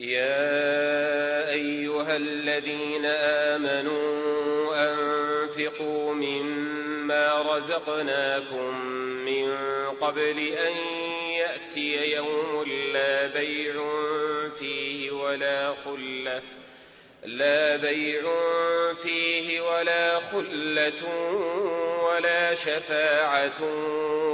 يا أيها الذين آمنوا أنفقوا مما رزقناكم من قبل أن يأتي يوم لا بيع فيه ولا خلة لا بيع فيه ولا خلة ولا شفاعة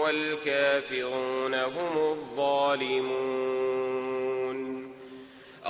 والكافرون هم الظالمون